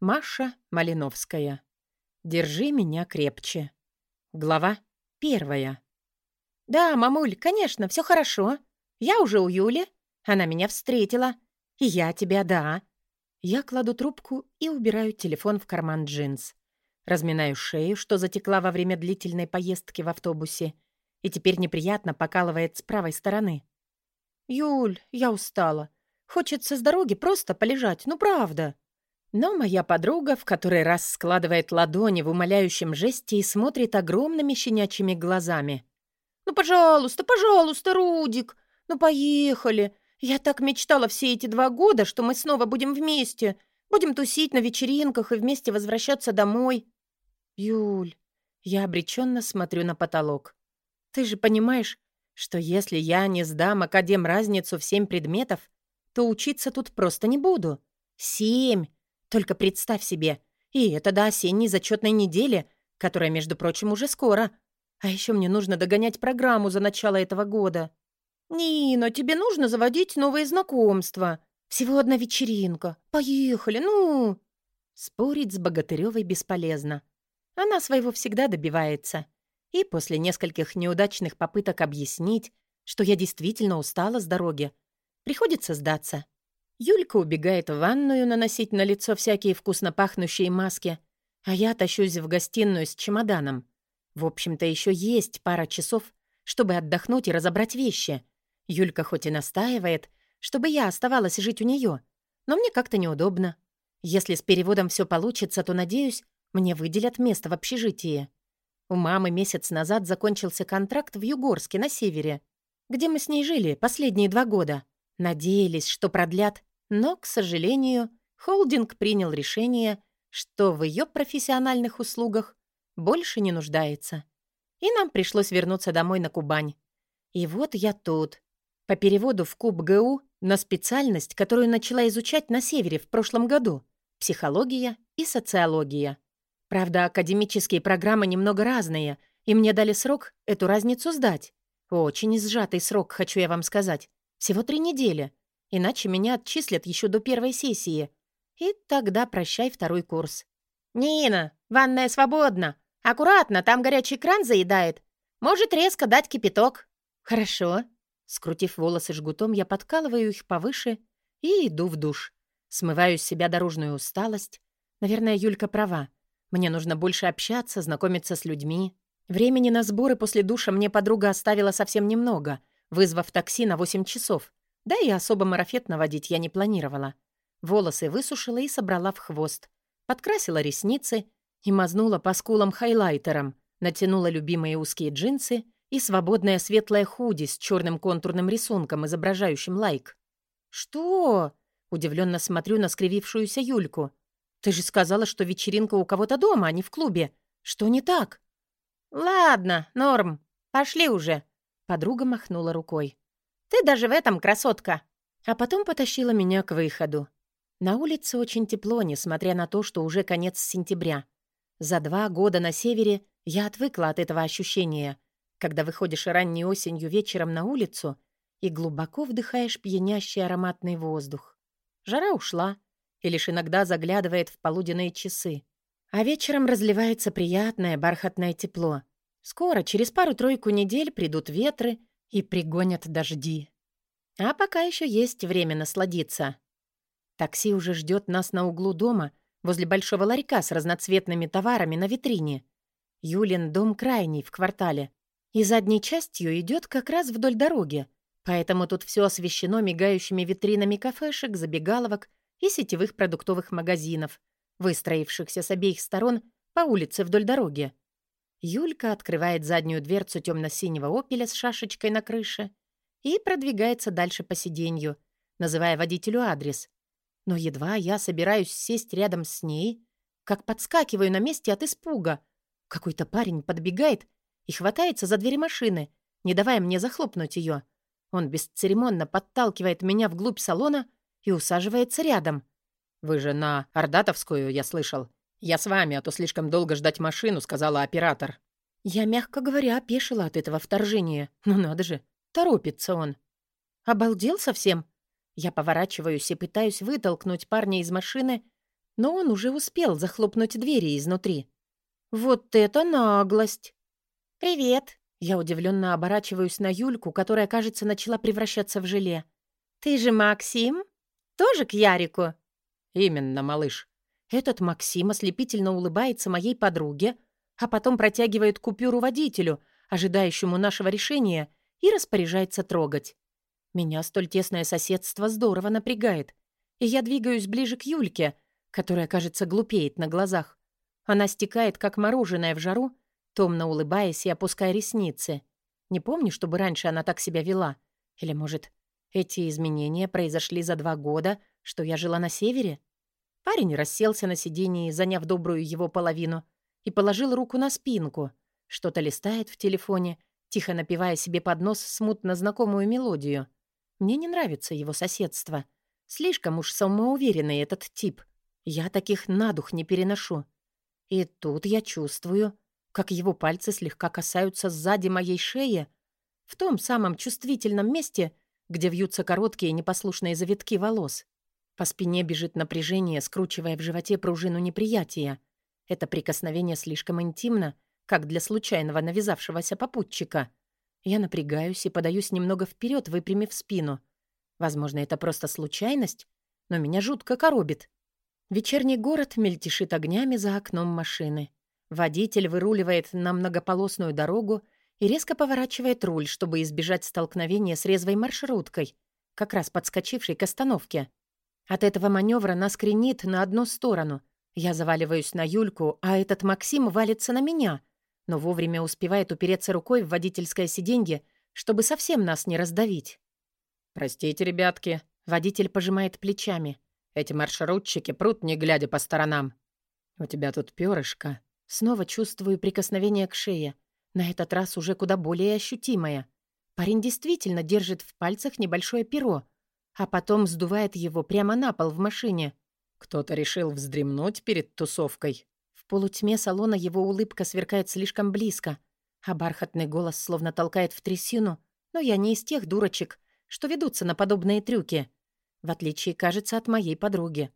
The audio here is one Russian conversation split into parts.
Маша Малиновская. Держи меня крепче. Глава первая. «Да, мамуль, конечно, все хорошо. Я уже у Юли. Она меня встретила. И я тебя, да». Я кладу трубку и убираю телефон в карман джинс. Разминаю шею, что затекла во время длительной поездки в автобусе, и теперь неприятно покалывает с правой стороны. «Юль, я устала. Хочется с дороги просто полежать, ну правда». Но моя подруга в который раз складывает ладони в умоляющем жесте и смотрит огромными щенячьими глазами. «Ну, пожалуйста, пожалуйста, Рудик! Ну, поехали! Я так мечтала все эти два года, что мы снова будем вместе. Будем тусить на вечеринках и вместе возвращаться домой. Юль, я обреченно смотрю на потолок. Ты же понимаешь, что если я не сдам академ разницу в семь предметов, то учиться тут просто не буду. Семь! Только представь себе. И это до осенней зачетной недели, которая, между прочим, уже скоро. А еще мне нужно догонять программу за начало этого года. «Нина, тебе нужно заводить новые знакомства. Всего одна вечеринка. Поехали, ну!» Спорить с Богатыревой бесполезно. Она своего всегда добивается. И после нескольких неудачных попыток объяснить, что я действительно устала с дороги, приходится сдаться. Юлька убегает в ванную наносить на лицо всякие вкусно пахнущие маски, а я тащусь в гостиную с чемоданом. В общем-то, еще есть пара часов, чтобы отдохнуть и разобрать вещи. Юлька хоть и настаивает, чтобы я оставалась жить у нее, но мне как-то неудобно. Если с переводом все получится, то, надеюсь, мне выделят место в общежитии. У мамы месяц назад закончился контракт в Югорске на севере, где мы с ней жили последние два года. Надеялись, что продлят, но, к сожалению, холдинг принял решение, что в ее профессиональных услугах больше не нуждается. И нам пришлось вернуться домой на Кубань. И вот я тут. По переводу в КУБ ГУ на специальность, которую начала изучать на севере в прошлом году — психология и социология. Правда, академические программы немного разные, и мне дали срок эту разницу сдать. Очень сжатый срок, хочу я вам сказать. Всего три недели. Иначе меня отчислят еще до первой сессии. И тогда прощай второй курс. «Нина, ванная свободна. Аккуратно, там горячий кран заедает. Может резко дать кипяток». «Хорошо». Скрутив волосы жгутом, я подкалываю их повыше и иду в душ. Смываю с себя дорожную усталость. Наверное, Юлька права. Мне нужно больше общаться, знакомиться с людьми. Времени на сборы после душа мне подруга оставила совсем немного, вызвав такси на 8 часов. Да и особо марафет наводить я не планировала. Волосы высушила и собрала в хвост. Подкрасила ресницы и мазнула по скулам хайлайтером. Натянула любимые узкие джинсы и свободное светлое худи с черным контурным рисунком, изображающим лайк. «Что?» — удивленно смотрю на скривившуюся Юльку. «Ты же сказала, что вечеринка у кого-то дома, а не в клубе. Что не так?» «Ладно, норм. Пошли уже». Подруга махнула рукой. «Ты даже в этом красотка». А потом потащила меня к выходу. На улице очень тепло, несмотря на то, что уже конец сентября. За два года на севере я отвыкла от этого ощущения, когда выходишь ранней осенью вечером на улицу и глубоко вдыхаешь пьянящий ароматный воздух. Жара ушла, и лишь иногда заглядывает в полуденные часы. А вечером разливается приятное бархатное тепло. Скоро, через пару-тройку недель, придут ветры и пригонят дожди. А пока еще есть время насладиться. Такси уже ждет нас на углу дома, возле большого ларька с разноцветными товарами на витрине. Юлин дом крайний в квартале. И задней частью идет как раз вдоль дороги, поэтому тут все освещено мигающими витринами кафешек, забегаловок и сетевых продуктовых магазинов, выстроившихся с обеих сторон по улице вдоль дороги. Юлька открывает заднюю дверцу темно-синего «Опеля» с шашечкой на крыше и продвигается дальше по сиденью, называя водителю адрес. Но едва я собираюсь сесть рядом с ней, как подскакиваю на месте от испуга. Какой-то парень подбегает и хватается за дверь машины, не давая мне захлопнуть ее. Он бесцеремонно подталкивает меня вглубь салона и усаживается рядом. «Вы же на Ордатовскую, я слышал. Я с вами, а то слишком долго ждать машину», — сказала оператор. Я, мягко говоря, опешила от этого вторжения. Ну надо же, торопится он. Обалдел совсем? Я поворачиваюсь и пытаюсь вытолкнуть парня из машины, но он уже успел захлопнуть двери изнутри. «Вот это наглость!» «Привет!» Я удивленно оборачиваюсь на Юльку, которая, кажется, начала превращаться в желе. «Ты же Максим? Тоже к Ярику?» «Именно, малыш». Этот Максим ослепительно улыбается моей подруге, а потом протягивает купюру водителю, ожидающему нашего решения, и распоряжается трогать. Меня столь тесное соседство здорово напрягает, и я двигаюсь ближе к Юльке, которая, кажется, глупеет на глазах. Она стекает, как мороженое в жару, томно улыбаясь и опуская ресницы. Не помню, чтобы раньше она так себя вела. Или, может, эти изменения произошли за два года, что я жила на севере? Парень расселся на сиденье, заняв добрую его половину, и положил руку на спинку. Что-то листает в телефоне, тихо напевая себе под нос смутно знакомую мелодию. Мне не нравится его соседство. Слишком уж самоуверенный этот тип. Я таких на дух не переношу. И тут я чувствую, как его пальцы слегка касаются сзади моей шеи, в том самом чувствительном месте, где вьются короткие непослушные завитки волос. По спине бежит напряжение, скручивая в животе пружину неприятия. Это прикосновение слишком интимно, как для случайного навязавшегося попутчика. Я напрягаюсь и подаюсь немного вперед, выпрямив спину. Возможно, это просто случайность, но меня жутко коробит. Вечерний город мельтешит огнями за окном машины. Водитель выруливает на многополосную дорогу и резко поворачивает руль, чтобы избежать столкновения с резвой маршруткой, как раз подскочившей к остановке. От этого маневра нас кренит на одну сторону. Я заваливаюсь на Юльку, а этот Максим валится на меня, но вовремя успевает упереться рукой в водительское сиденье, чтобы совсем нас не раздавить. «Простите, ребятки», — водитель пожимает плечами. Эти маршрутчики прут, не глядя по сторонам. У тебя тут перышко. Снова чувствую прикосновение к шее. На этот раз уже куда более ощутимое. Парень действительно держит в пальцах небольшое перо, а потом сдувает его прямо на пол в машине. Кто-то решил вздремнуть перед тусовкой. В полутьме салона его улыбка сверкает слишком близко, а бархатный голос словно толкает в трясину, но я не из тех дурочек, что ведутся на подобные трюки в отличие, кажется, от моей подруги.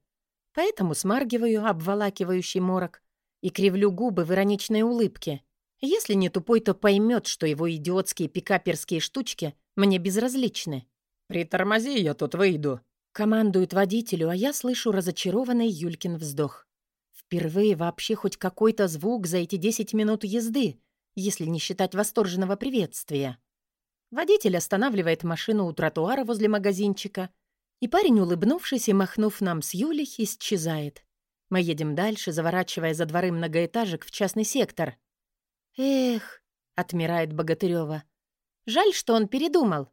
Поэтому смаргиваю обволакивающий морок и кривлю губы в ироничной улыбке. Если не тупой, то поймет, что его идиотские пикаперские штучки мне безразличны. «Притормози, я тут выйду», — командует водителю, а я слышу разочарованный Юлькин вздох. Впервые вообще хоть какой-то звук за эти 10 минут езды, если не считать восторженного приветствия. Водитель останавливает машину у тротуара возле магазинчика — и парень, улыбнувшись и махнув нам с Юлей, исчезает. Мы едем дальше, заворачивая за дворы многоэтажек в частный сектор. «Эх», — отмирает Богатырева. «Жаль, что он передумал».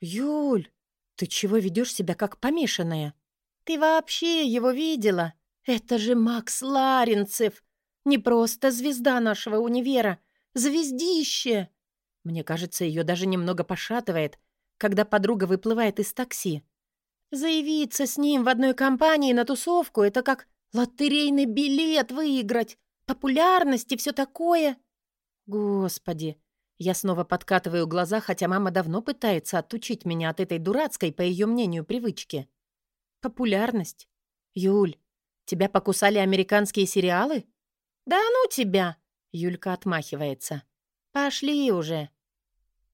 «Юль, ты чего ведешь себя как помешанная? Ты вообще его видела? Это же Макс Ларинцев! Не просто звезда нашего универа, звездище!» Мне кажется, ее даже немного пошатывает, когда подруга выплывает из такси. Заявиться с ним в одной компании на тусовку — это как лотерейный билет выиграть, популярность и все такое. Господи, я снова подкатываю глаза, хотя мама давно пытается отучить меня от этой дурацкой, по ее мнению, привычки. Популярность? Юль, тебя покусали американские сериалы? Да ну тебя! Юлька отмахивается. Пошли уже.